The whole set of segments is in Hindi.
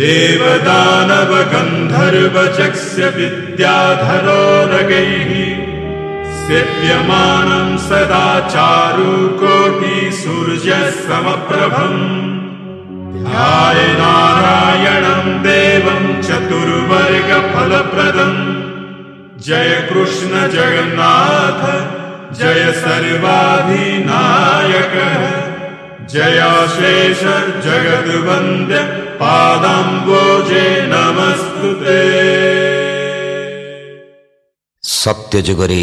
देवदानवगन्धर्वचक्ष्य विद्याधरो रगैः सेव्यमानम् सदा चारुकोटिसूर्यसमप्रभम्। ध्याय नारायणम् देवम् चतुर्वर्गफलप्रदम्। जय कृष्ण जगन्नाथ जय सर्वाधिनायकः। जयाशेष जगद्वन्द्य ପାଦାମ୍ବୋଜେ ନମସ୍ତୁତେ ସତ୍ୟ ଯୁଗରେ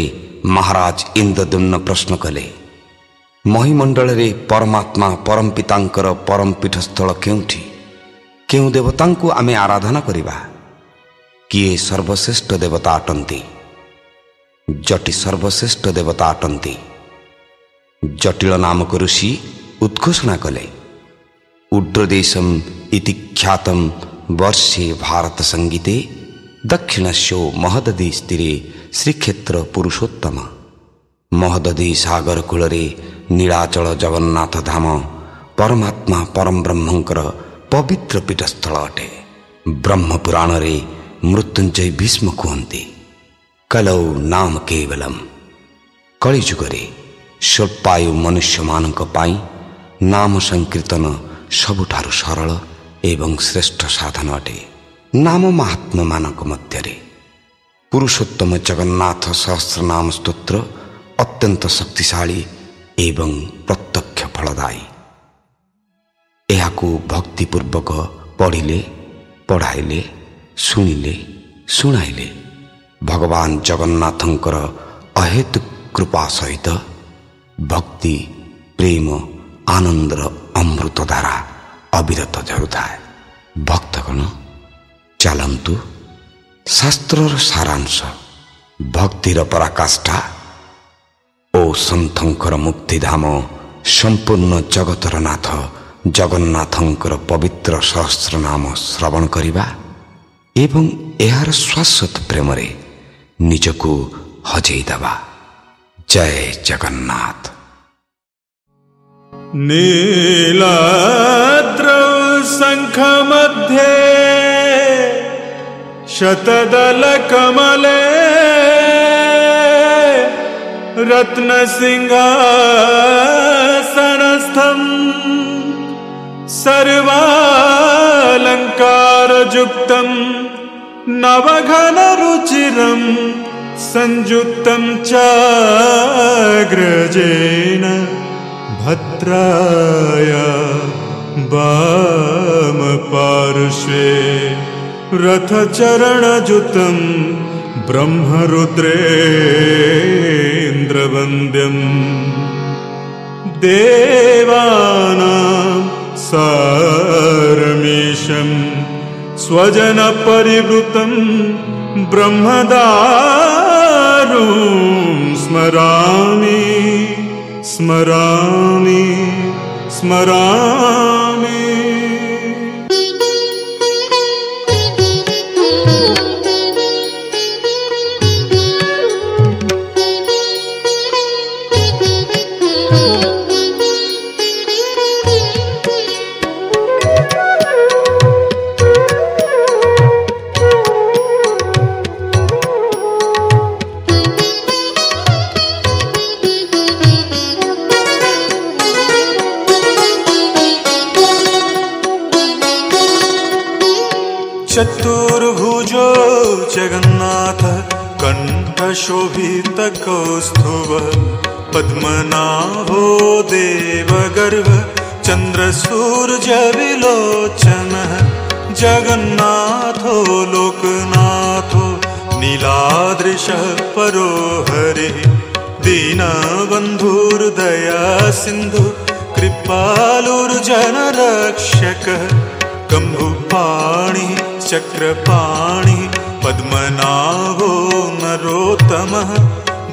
ମହାରାଜ ଇନ୍ଦ୍ରଦୁମ୍ନ ପ୍ରଶ୍ନ କଲେ ମହିମଣ୍ଡଳରେ ପରମାତ୍ମା ପରମ ପିତାଙ୍କର ପରମ ପୀଠସ୍ଥଳ କେଉଁଠି କେଉଁ ଦେବତାଙ୍କୁ ଆମେ ଆରାଧନା କରିବା କିଏ ସର୍ବଶ୍ରେଷ୍ଠ ଦେବତା ଅଟନ୍ତି ଜଟି ସର୍ବଶ୍ରେଷ୍ଠ ଦେବତା ଅଟନ୍ତି ଜଟିଳ ନାମକ ଋଷି ଉଦ୍ଘୋଷଣା କଲେ ଉଡ୍ରଦେଶମ୍ ଇତି ଖ୍ୟାତମ୍ ବର୍ଷେ ଭାରତ ସଙ୍ଗୀତେ ଦକ୍ଷିଣସ୍ୟୋ ମହଦଦୀ ସ୍ଥିରେ ଶ୍ରୀକ୍ଷେତ୍ର ପୁରୁଷୋତ୍ତମ ମହଦଦୀ ସାଗର କୂଳରେ ନୀଳାଚଳ ଜଗନ୍ନାଥ ଧାମ ପରମାତ୍ମା ପରମ ବ୍ରହ୍ମଙ୍କର ପବିତ୍ର ପୀଠସ୍ଥଳ ଅଟେ ବ୍ରହ୍ମ ପୁରାଣରେ ମୃତ୍ୟୁଞ୍ଜୟ ଭୀଷ୍ମ କୁହନ୍ତି କଲୌ ନାମ କେବଲମ୍ କଳିଯୁଗରେ ସ୍ୱଳ୍ପାୟୁ ମନୁଷ୍ୟମାନଙ୍କ ପାଇଁ ନାମ ସଂକୀର୍ତ୍ତନ ସବୁଠାରୁ ସରଳ ଏବଂ ଶ୍ରେଷ୍ଠ ସାଧନ ଅଟେ ନାମ ମହାତ୍ମାମାନଙ୍କ ମଧ୍ୟରେ ପୁରୁଷୋତ୍ତମ ଜଗନ୍ନାଥ ସହସ୍ର ନାମ ସ୍ତୋତ୍ର ଅତ୍ୟନ୍ତ ଶକ୍ତିଶାଳୀ ଏବଂ ପ୍ରତ୍ୟକ୍ଷ ଫଳଦାୟୀ ଏହାକୁ ଭକ୍ତିପୂର୍ବକ ପଢ଼ିଲେ ପଢ଼ାଇଲେ ଶୁଣିଲେ ଶୁଣାଇଲେ ଭଗବାନ ଜଗନ୍ନାଥଙ୍କର ଅହେତୁ କୃପା ସହିତ ଭକ୍ତି ପ୍ରେମ ଆନନ୍ଦର ଅମୃତ ଧାରା ଅବିରତ ଝରୁଥାଏ ଭକ୍ତଗଣ ଚାଲନ୍ତୁ ଶାସ୍ତ୍ରର ସାରାଂଶ ଭକ୍ତିର ପରାକାଷ୍ଠା ଓ ସନ୍ଥଙ୍କର ମୁକ୍ତିଧାମ ସମ୍ପୂର୍ଣ୍ଣ ଜଗତର ନାଥ ଜଗନ୍ନାଥଙ୍କର ପବିତ୍ର ସହସ୍ର ନାମ ଶ୍ରବଣ କରିବା ଏବଂ ଏହାର ଶାଶ୍ୱତ ପ୍ରେମରେ ନିଜକୁ ହଜେଇ ଦେବା ଜୟ ଜଗନ୍ନାଥ नीलात्र शङ्खमध्ये शतदलकमले रत्नसिंहासरस्थम् सर्वालङ्कारयुक्तं नवघनरुचिरं संयुक्तम् च ग्रजेण भद्राय वामपार्श्वे रथचरणजुतं ब्रह्मरुद्रेन्द्रवन्द्यम् देवानां सारमीशम् स्वजनपरिवृतं ब्रह्मदारुं स्मरामि स्मरामि स्मरामि देवगर्भ चन्द्रसूर्यविलोचनः जगन्नाथो लोकनाथो नीलादृशः परो हरिः दीनबन्धुर्दया सिन्धु कृपालुर्जनरक्षकः। कम्भुपाणि चक्रपाणि पद्मनाभो नरोत्तमः।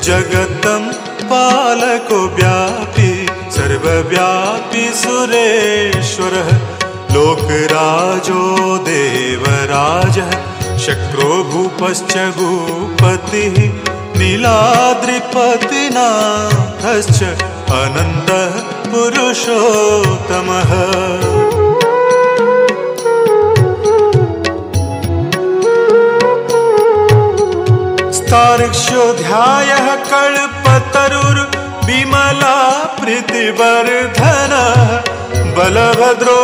जगतं पालको व्यापी सर्वव्यापी सुरेश्वर लोकराजो देवराज शक्रो भूपश्च भूपति नीलाद्रिपतिनाथश्च अनंत पुरुषोत्तम स्तारक्षोध्याय कल्पतरुर् कल्पतरुर्विमला प्रीतिवर्धनः बलभद्रो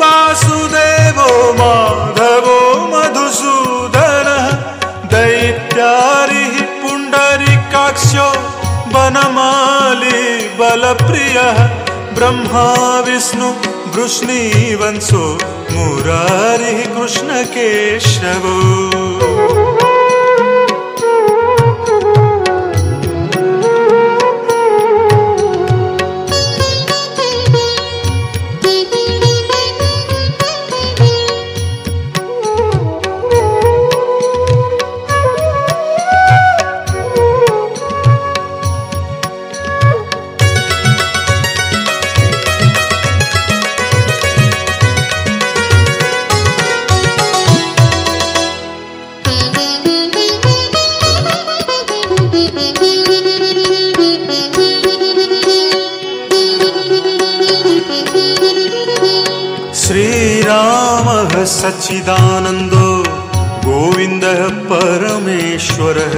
वासुदेवो माधवो मधुसूदनः दैत्यारिः पुण्डरीकाक्षो वनमाली बलप्रियः ब्रह्मा विष्णु वृष्णीवंशो मुरारिः कृष्णकेशवो श्रीरामः सच्चिदानन्दो गोविन्दः परमेश्वरः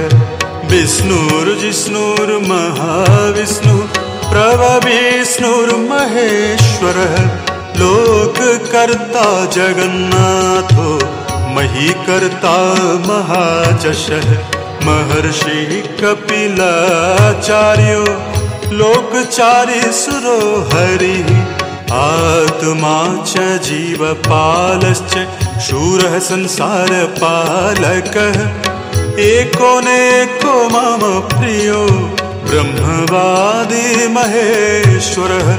विष्णुर्जिष्णुर्महाविष्णुः प्रभविष्णुर्महेश्वरः लोककर्ता जगन्नाथो महीकर्ता महाजशः महर्षिः कपिलाचार्यो लोकचारी सुरो हरिः आत्मा च जीवपालश्च शूरः संसारपालकः। एको नेको मम प्रियो ब्रह्मवादी महेश्वरः।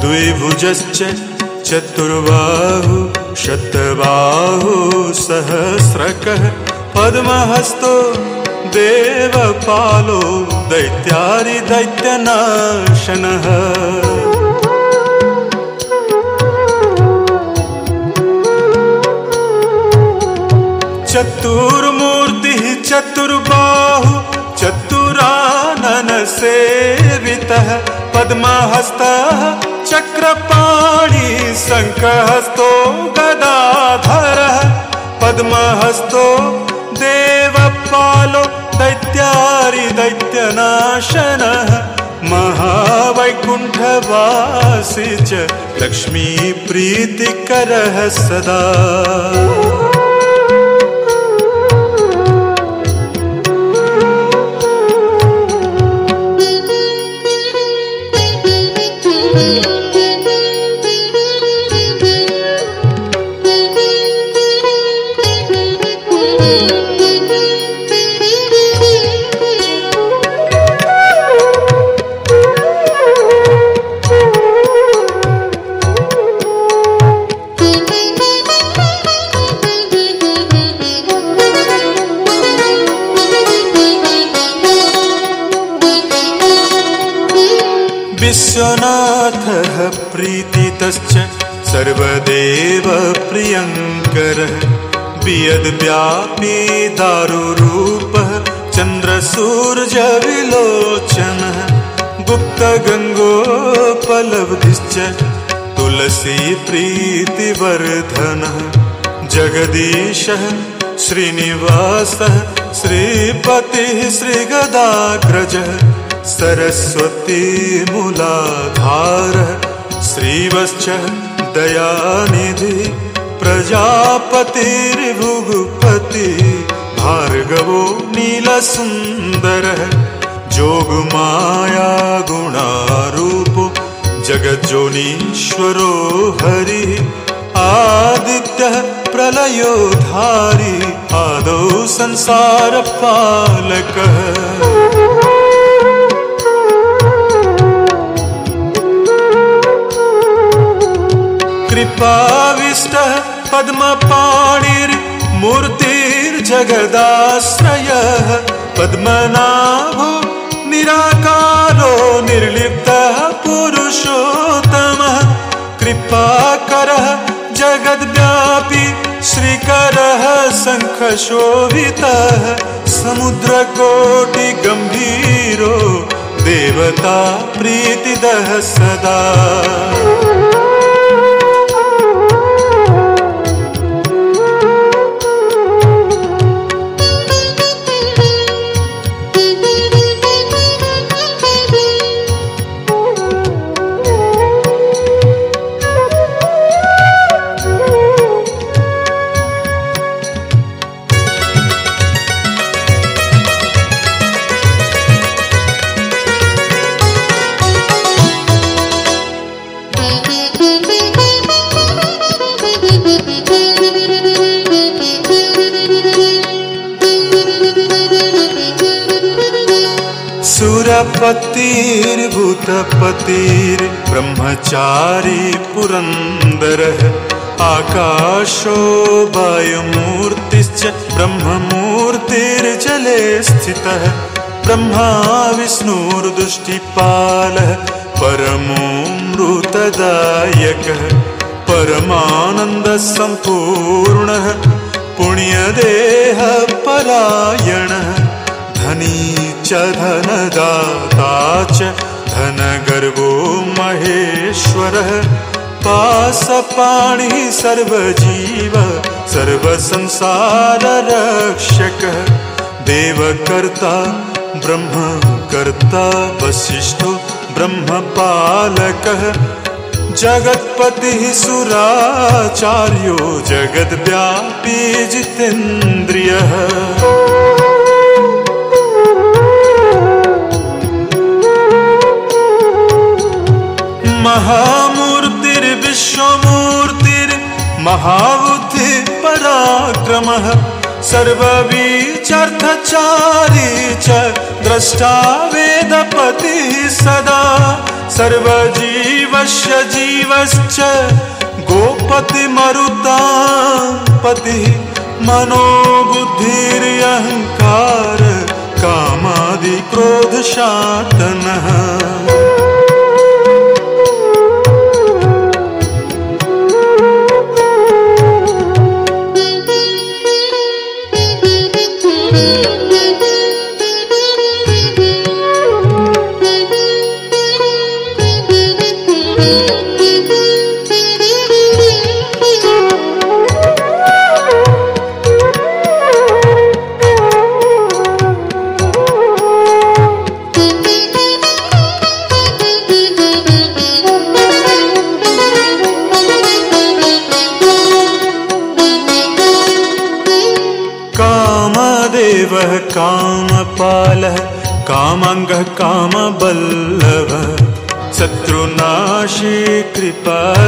द्विभुजश्च चतुर्बाहु शतबाहु सहस्रकः। पद्महस्तो देवपालो दैत्यारि दैत्यनाशनः चतुर्मूर्तिः चतुर्बाहु चतुरानन सेवितः पद्महस्तः चक्रपाणि शङ्खहस्तो गदाधरः पद्महस्तो, देवपालो, दैत्यारि दैत्यनाशनः महावैकुण्ठवासी च लक्ष्मीप्रीतिकरः सदा। विश्वनाथः प्रीतितश्च सर्वदेव प्रियङ्करः। वियद्व्यापी दारुरूपः चन्द्रसूर्यविलोचनः गुप्तगङ्गोपलब्धिश्च तुलसी प्रीतिवर्धनः जगदीशः श्रीनिवासः श्रीपतिः श्रीगदाग्रजः सरस्वती मूलाधारः श्रीवश्च दयानिधि प्रजापतिर्भुगपति, भार्गवो नीलसुन्दरः, जोगमाया गुणारूपो, जगज्जोनीश्वरो हरिः, आदित्यः प्रलयोधारी, आदौ संसारपालकः। पद्मपाणिर्मूर्तिर्जगदाश्रयः पद्मनाभो निराकारो निर्लिप्तः पुरुषोत्तमः। कृपाकरः जगद्व्यापी श्रीकरः शङ्खशोभितः। समुद्रकोटिगम्भीरो देवता प्रीतिदः सदा। ब्रह्मचारी पुरन्दरः आकाशो वायुमूर्तिश्च ब्रह्ममूर्तिर्जले स्थितः ब्रह्मा विष्णुर्दुष्टिपालः परमोऽमृतदायकः परमानन्दसम्पूर्णः पुण्यदेहपरायणः धनी च धनदाता च धनगर्वो महेश्वरः पासपाणिः सर्वजीव सर्वसंसाररक्षकः देवकर्ता ब्रह्मकर्ता वसिष्ठो ब्रह्मपालकः जगत्पतिः सुराचार्यो जगद्व्यापी जितेन्द्रियः महाबुद्धि पराक्रमः सर्ववीचर्थचारी च द्रष्टा वेदपतिः सदा सर्वजीवस्य जीवश्च गोपतिमरुतां पतिः मनोबुद्धिर्यहङ्कार कामादिक्रोधशातनः।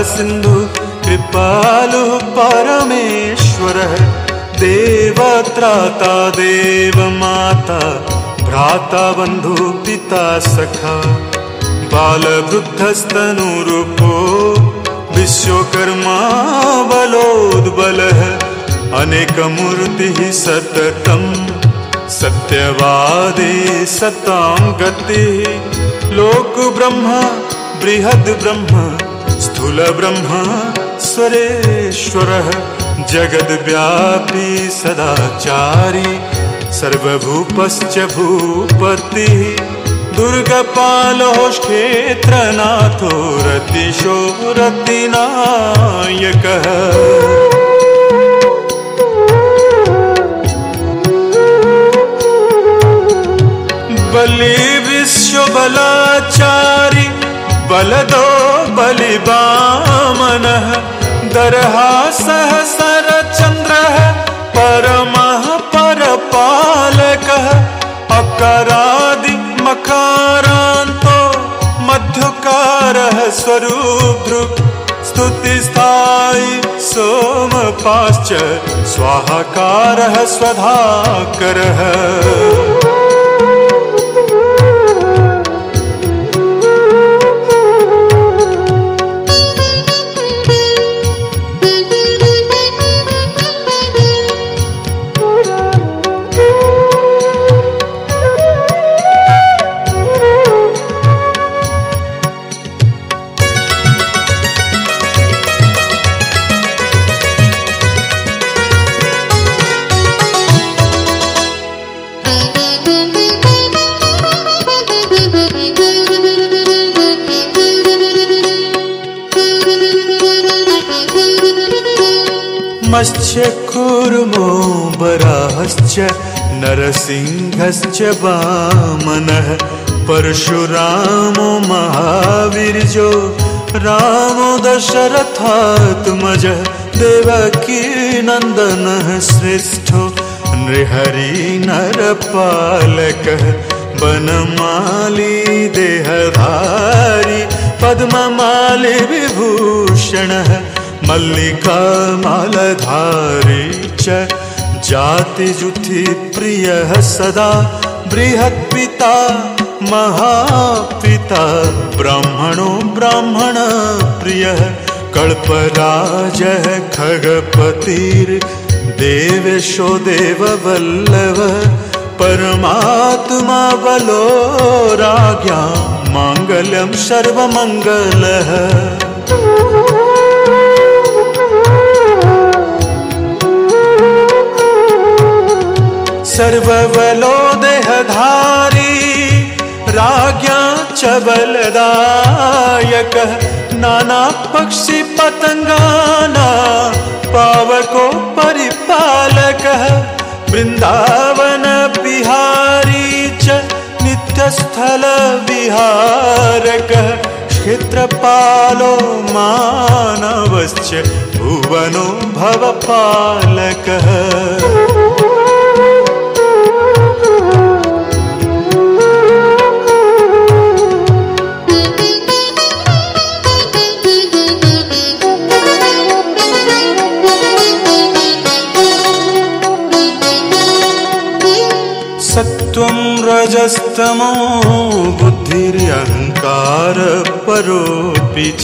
सिन्धु कृपालुः परमेश्वरः देवत्राता देवमाता भ्राता बन्धु पिता, सखा बालवृद्धस्तनुरूपो विश्वकर्मा, बलोद्बलः सततम्, सत्यवादे सतां गति। लोक ब्रह्म, बृहद् ब्रह्म स्वरेश्वरः जगद्व्यापी सदाचारी सर्वभूपश्च भूपतिः दुर्गपालो क्षेत्रनाथो रतिशो रतिनायकः बलि विश्वबलाचारि बलदो बलिबामनः दरहा सहसरचन्द्रः परमः परपालकः अकारादि मकारान्तो मध्युकारः स्वरूपृक् स्तुतिस्थायि सोमपाश्च स्वाहाकारः स्वधाकरः नरसिंहश्च वामनः परशुरामो महावीर्यो रामो दशरथात्मजः देवकीनन्दनः श्रेष्ठो। नृहरिनरपालकः वनमाली देहधारी। पद्ममाली विभूषणः, मल्लिका मालधारी च। प्रियः सदा बृहत्पिता महापिता ब्राह्मणो ब्राह्मण प्रियः कल्पराजः खगपतिर्देवेशो देववल्लभ परमात्मा बलो राज्ञा माङ्गल्यं सर्वमङ्गलः सर्वबलो देहधारी राज्ञा च नानापक्षि पतङ्गाना पावको परिपालकः वृन्दावन बिहारी च नित्यस्थलविहारकः क्षेत्रपालो मानवश्च, भुवनो भवपालकः। स्तमो बुद्धिर्यहङ्कारपरोऽपि च।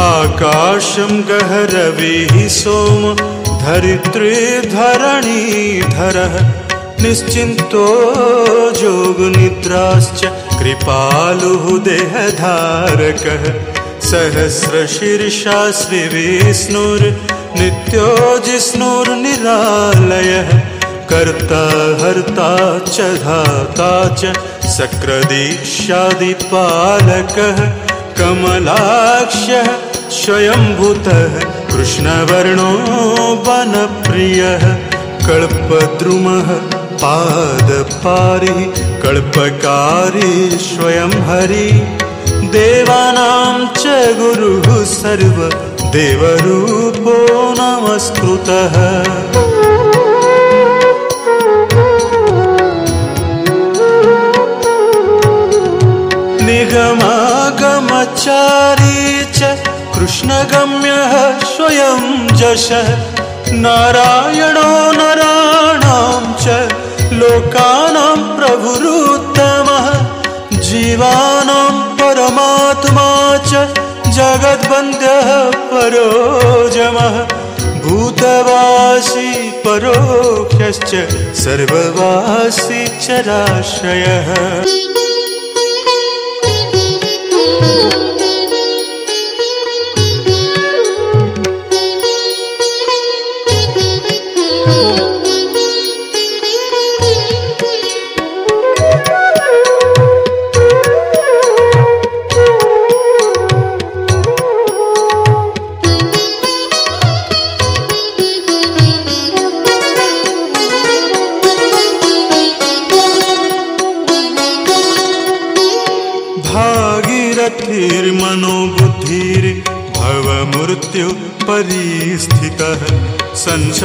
आकाशं गहरविः सोम धरितृधरणिधरः निश्चिन्तो जोगनिद्राश्च कृपालुहुदेहधारकः सहस्रशीर्षास्त्रि विष्णुर्नित्यो जिष्णुर्निरालयः कर्ता हर्ता च धाता च सक्रदीक्षादिपालकः कमलाक्षः स्वयंभूतः कृष्णवर्णो वनप्रियः कल्पद्रुमः पादपारिः कल्पकारी स्वयं हरि देवानां च गुरुः सर्व देवरूपो नमस्कृतः निगमागमचारी च कृष्णगम्यः स्वयं जशः नारायणो नराणां च, लोकानां प्रभुरुत्तमः। जीवानां परमात्मा च जगद्वन्द्यः परोजमः। भूतवासी परोक्षश्च, सर्ववासी चराश्रयः।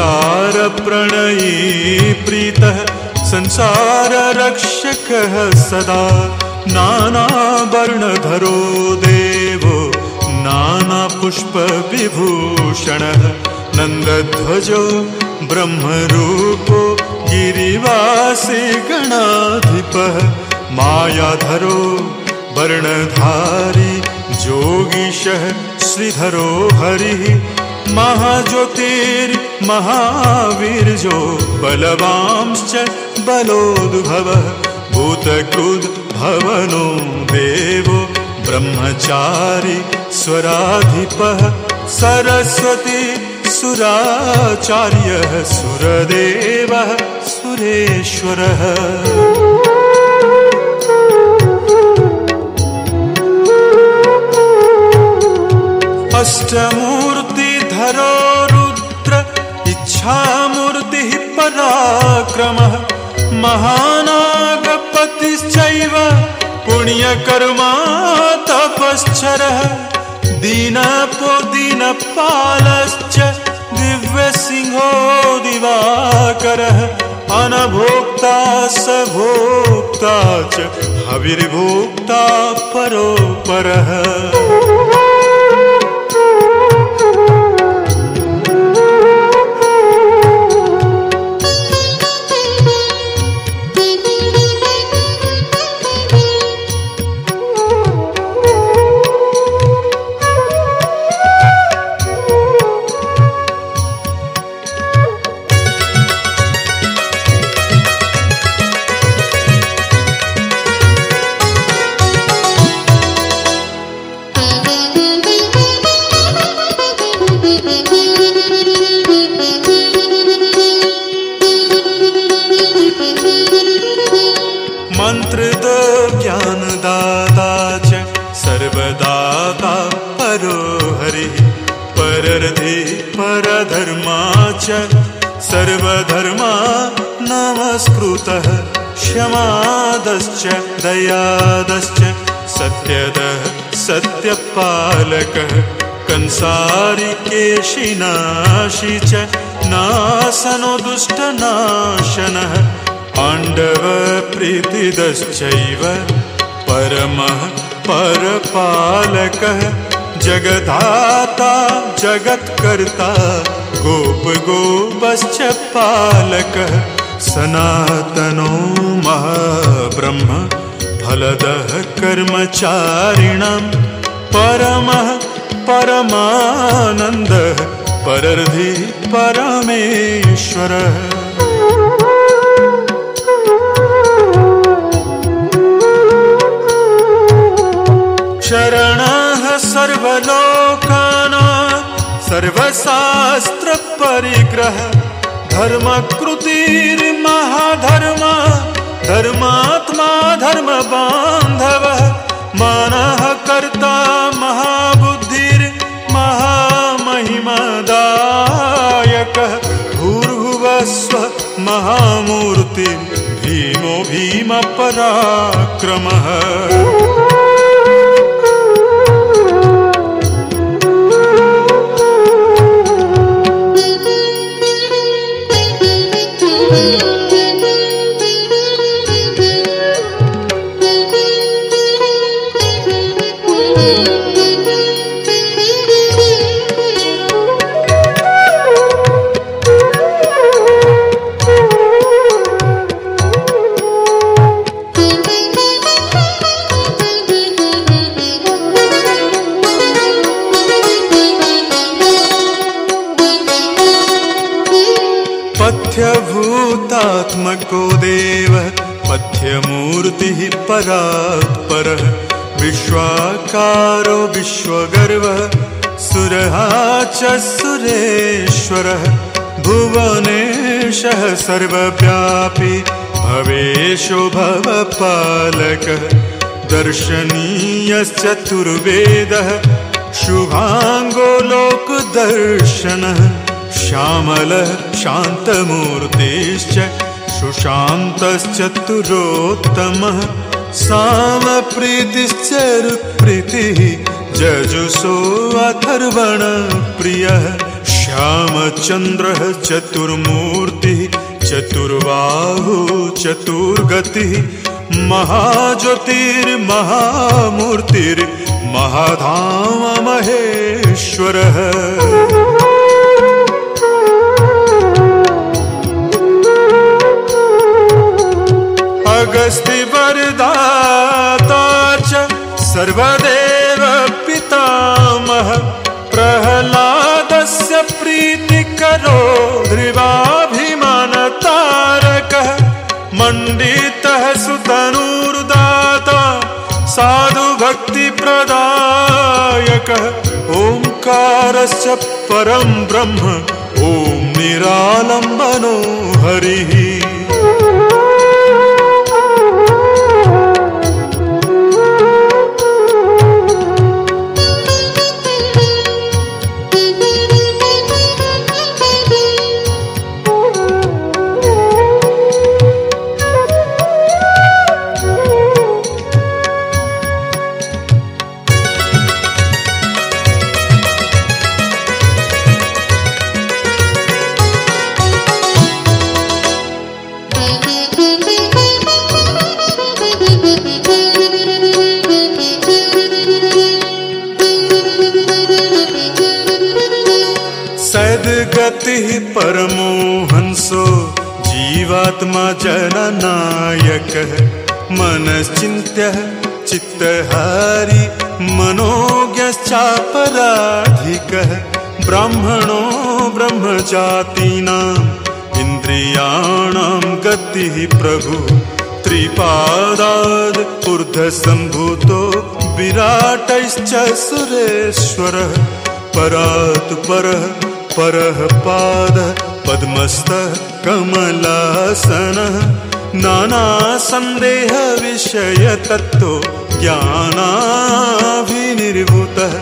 संसारप्रणयी प्रीतः संसाररक्षकः सदा। नानावर्णधरो देवो नानापुष्पविभूषणः नन्दध्वजो ब्रह्मरूपो, गिरिवासी गणाधिपः मायाधरो, वर्णधारी, जोगीशः श्रीधरो हरिः महाज्योतिर्महावीर्यो बलवांश्च बलोद्भवः भूतकृद्भवनो देवो ब्रह्मचारी स्वराधिपः सरस्वती सुराचार्यः सुरदेवः सुरेश्वरः अष्टमूर्तिधरो रुद्र, इच्छामूर्तिः पराक्रमः। महानागपतिश्चैव पुण्यकर्मा तपश्चरः। दीनपो दीनपालश्च दिव्यसिंहो दिवाकरः। अनभोक्ता स भोक्ता च, हविर्भोक्ता परोपरः। सत्यपालकः कंसारिकेशिनाशि च नासनो दुष्टनाशनः पाण्डवप्रीतिदश्चैव परमः परपालकः जगदाता जगत्कर्ता गोपगोपश्च पालकः सनातनो महाब्रह्म फलदः कर्मचारिणां परमः परमानन्दः परर्धि परमेश्वरः। शरणः सर्वलोकाना सर्वशास्त्रपरिग्रह धर्मकृतिर्महाधर्म धर्मात्मा धर्मबान्धवः मानः महामूर्ति भीमो भीमपराक्रमः पथ्यभूतात्मको सर्वव्यापी भवेशो भवपालकः। दर्शनीयश्चतुर्वेदः शुभाङ्गो लोकदर्शनः श्यामलः शान्तमूर्तिश्च सुशान्तश्चतुरोत्तमः सामप्रीतिश्च रुप्रीतिः जजुषो अथर्वणप्रियः श्यामचन्द्रः चतुर्मूर्तिः चतुर्बाहु चतुर्गतिः महाज्योतिर्महामूर्तिर्महाधाम महेश्वरः। अगस्तिवरदाता च सर्वदेव पितामह प्रह्लादस्य प्रीतिकरो ध्रुवाभिमानतारकः मण्डितः सुतनुर्दाता साधुभक्तिप्रदायकः ओङ्कारश्च परं ब्रह्म ॐ निरालम्बनो हरिः परात् परः परः पादः पद्मस्थः कमलासनः। नानासन्देहविषयतत्त्व ज्ञानाभिनिर्भूतः।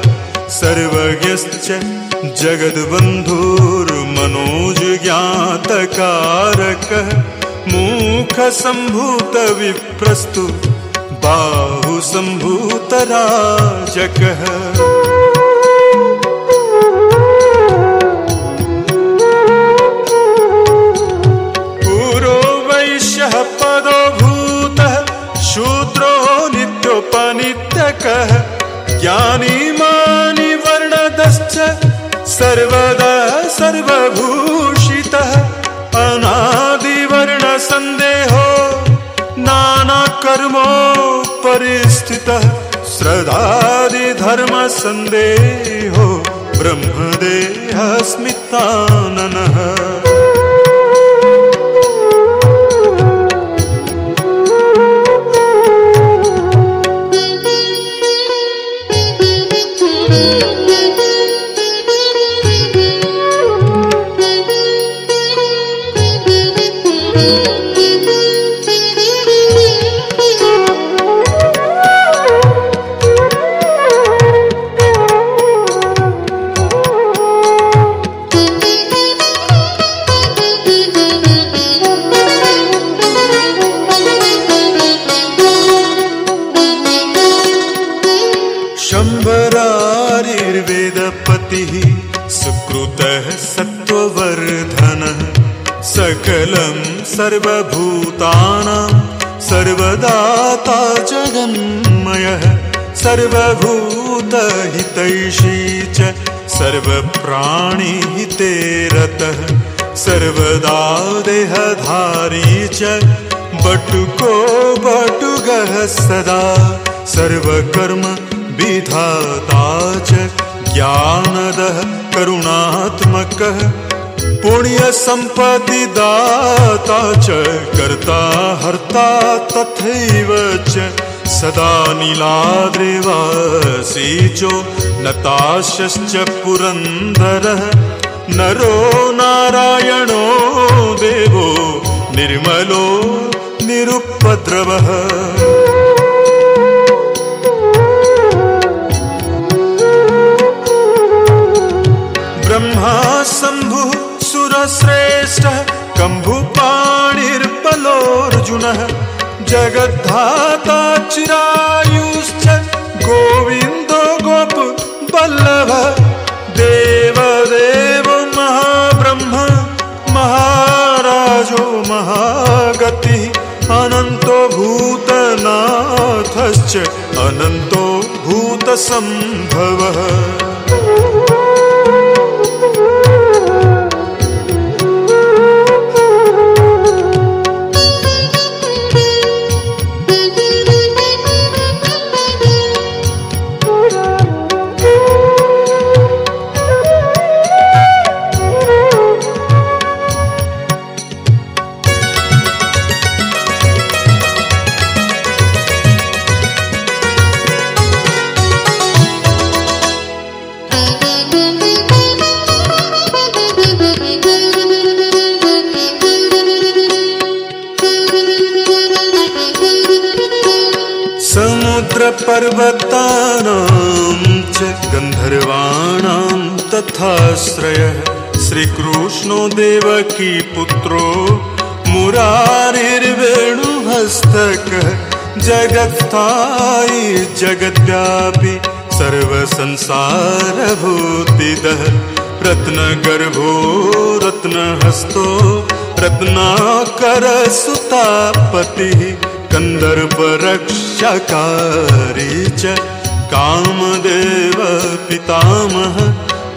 सर्वज्ञश्च जगद्बन्धुर्मनोजज्ञातकारकः। मूखसम्भूतविप्रस्तु बाहुसम्भूतराजकः। पदो भूतः शूद्रो नित्योपनित्यकः ज्ञानी मानि वर्णदश्च सर्वदा सर्वभूषितः अनादिवर्णसन्देहो नानाकर्मो परिस्थितः श्रद्धादिधर्मसन्देहो ब्रह्मदेहस्मिताननः च बटुको बटुगः सदा, सर्वकर्म विधाता च ज्ञानदः करुणात्मकः पुण्यसम्पत्तिदाता च कर्ता हर्ता तथैव च सदा नीलाद्रिवासी चो नताशश्च पुरन्दरः। नरो नारायणो निर्मलो निरुपद्रवः। ब्रह्मा शम्भुः सुरश्रेष्ठः कम्भुपाणिर्बलोऽर्जुनः। जगद्धाता चिरायुश्च गोविन्दो गोप वल्लभः अनन्तो भूतनाथश्च अनन्तो भूतसम्भवः तथाश्रयः श्रीकृष्णो देवकी पुत्रो मुरारिर्वेणुहस्तकः जगत्स्थायि जगद्व्यापि सर्वसंसारभूतिदः रत्नगर्भो रत्नहस्तो रत्नाकरसुतापतिः कन्दर्परक्षकारी च कामदेव पितामह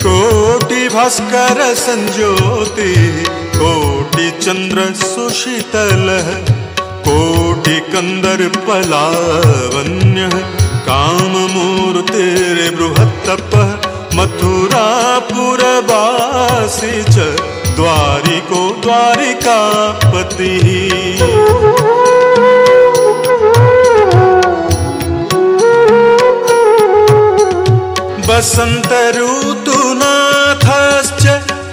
कोटिभास्कर संज्योतिः कोटिचन्द्र सुशीतलः कोटिकन्दर्पलावण्यः काममूर्तिर्बृहत्तपः मथुरापुरवासी च द्वारिको द्वारिकापतिः। वसन्तऋतुनाथश्च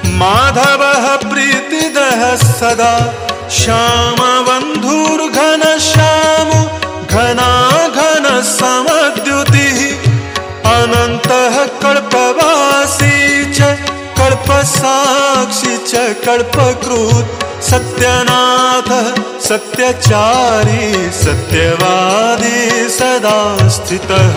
माधवः प्रीतिदः सदा। श्यामबन्धुर्घनश्यामो घना घन समद्युतिः। अनन्तः कल्पवासी च साक्षी च कल्पकृत् सत्यनाथ, सत्यचारी, सत्यवादी सदा स्थितः।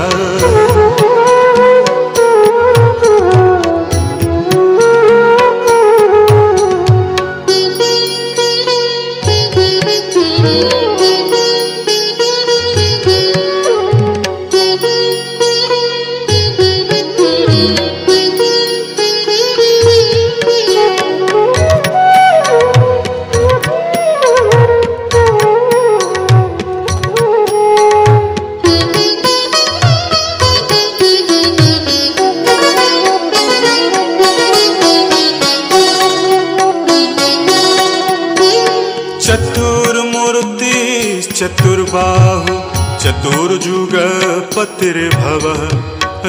चतुर्जुगपतिर्भवः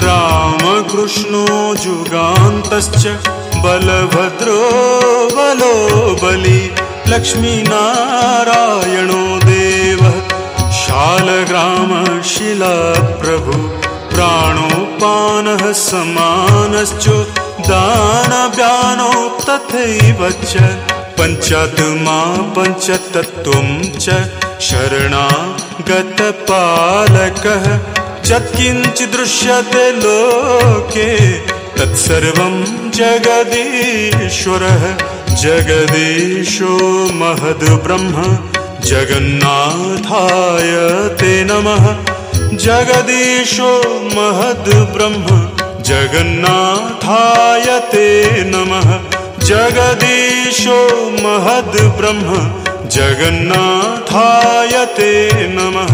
रामकृष्णो जुगान्तश्च बलभद्रो बलो बलि लक्ष्मीनारायणो देवः। शालग्रामशिलाप्रभु प्राणोपानः समानश्च दानव्यानो तथैव च पञ्चात्मा पञ्चतत्त्वं च शरणागतपालकः। यत्किञ्चिदृश्यते लोके तत्सर्वं जगदीश्वरः। जगदीशो महद्ब्रह्म जगन्नाथाय ते नमः। जगदीशो महद्ब्रह्म जगन्नाथाय ते नमः जगदीशो महद्ब्रह्म जगन्नाथाय ते नमः।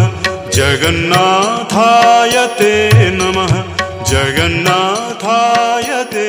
जगन्नाथाय ते नमः। जगन्नाथाय ते